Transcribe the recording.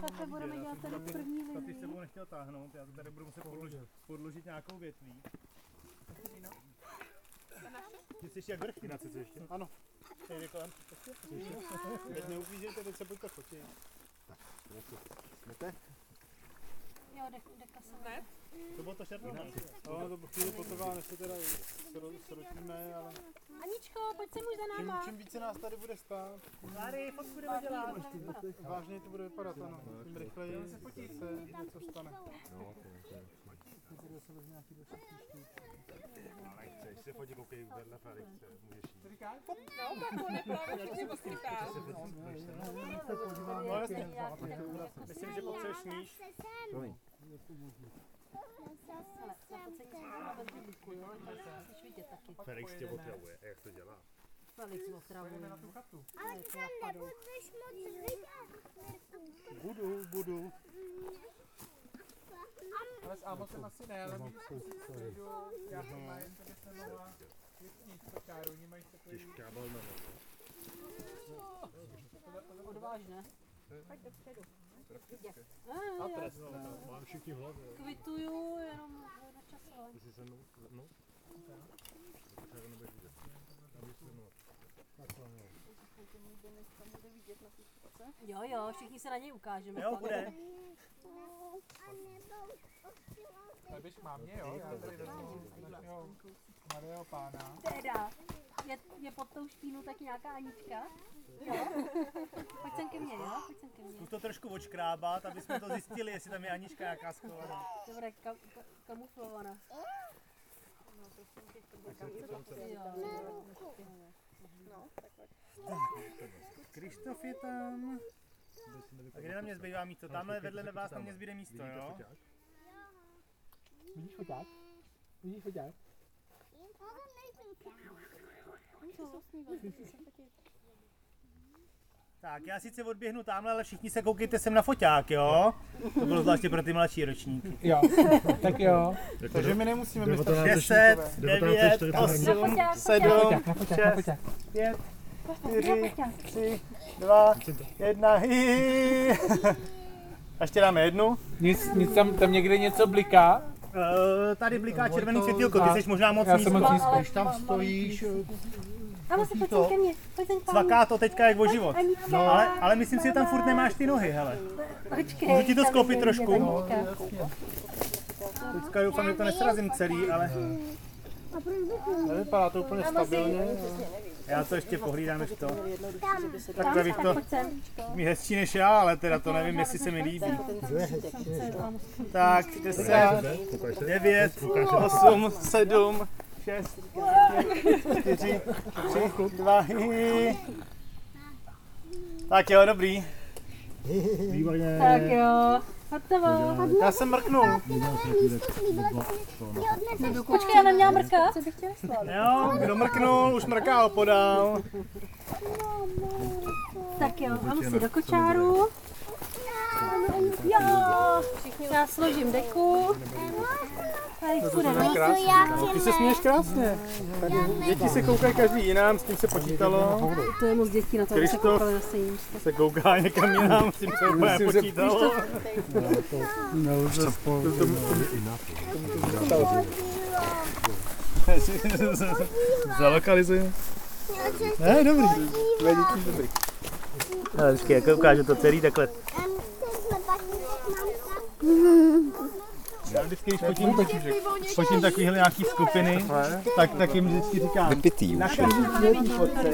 Takhle budeme dělat ten první To linii. s sebou nechtěl táhnout, já to tady budu muset podložit, podložit nějakou větví. Ty jsi ještě jak vrch, ty na cece ještě? Ano. Tady kolem. Teď neuklížejte, teď se pojďte fotit. Jo, dek, deka se To bylo to šerpné. Ale to chvíli potrvá, než se teda sro- srotíme, ale Aničko, pojď sem už za čím, náma. čím více nás tady bude stát, Láry, fotku jdeme dělat. vážně to bude vypadat, ano. Tím rychleji se něco stane. Ale chceš se fotit, koukej vedle Felixe, můžeš jít. No, tak on je právě všechny poskytá. No myslím, že potřebuješ níž. Ale vidět taky. Felix tě otravuje, jak to dělá. Felix otravuje. na tu chatu. Alexander, Budu, budu. Ale s Amosem asi ne, ale my já to čáru, oni mají takový... Těžká balna. odvážné. Pojď dopředu. A A, trest, mám všichni hlavě. Kvituju, jenom načasovat. Ty jsi se mnou, no? Třeba nebudeš vidět. Se mnou. Jo, jo, všichni se na něj ukážeme. Jo, bude. Ale běž mámě, jo, já tady vezmu mladého pána. Teda, je, je pod tou špínu tak nějaká Anička? Jo? Pojď sem ke mně, jo? Pojď sem ke mně. Zkus to trošku očkrábat, aby jsme to zjistili, jestli tam je Anička jaká schovaná. Dobré, ka, ka, kamuflovaná. Jo. Krištof je tam. A kde na mě zbývá místo? Tamhle vedle vás na mě zbyde místo, jo? Vidíš foťák? Vidíš foťák? Tak, já sice odběhnu tamhle, ale všichni se koukejte sem na foťák, jo? To bylo zvláště pro ty mladší ročníky. Jo, tak jo. Takže my nemusíme být tak 10, 9, 8, 7, Foťák, na foťák, na 6, foťák. 5, 4, 3, 2, 1, hi. A ještě dáme jednu. Nic, nic tam, tam někde něco bliká. Uh, tady bliká červený světýlko, ty jsi možná moc Já jsem nízko. moc nízko. Když tam stojíš... Tam se pojď sem ke mně, pojď sem k. Cvaká to teďka jak o život. Anička, No, ale, ale myslím si, že tam furt nemáš ty nohy, hele. počkej. Můžu ti to sklopit je trošku? Anička. Teďka doufám, že to nesrazím celý, ale Nevypadá to úplně stabilně. Já to ještě pohlídám, než to. Tam, Takhle bych to mi hezčí než já, ale teda to nevím, jestli se mi líbí. Tak, 10, 9, 8, 7, 6, 5, 4, 3, 2, Tak jo, dobrý. Tak jo, hotovo. Já jsem mrknul. Počkej, já neměla mrkat. Co bych chtěla Jo, kdo mrknul, už mrká opodál. Tak jo, mám si do kočáru. Jo, já složím deku. Ty se směješ krásně. Děti se koukají každý jinam, s tím se počítalo. To je moc dětí na to, aby se koukali zase jim. Se kouká někam jinam, s tím se úplně Myslím, že- počítalo. Zalokalizujeme. Ne, dobrý. Tvoje děti dobrý. Ale vždycky, jak ukážu to celý takhle. Já vždycky, když fotím, fotím takovýhle nějaký skupiny, tak, tak jim vždycky říkám, Vypitý na už. každý fotce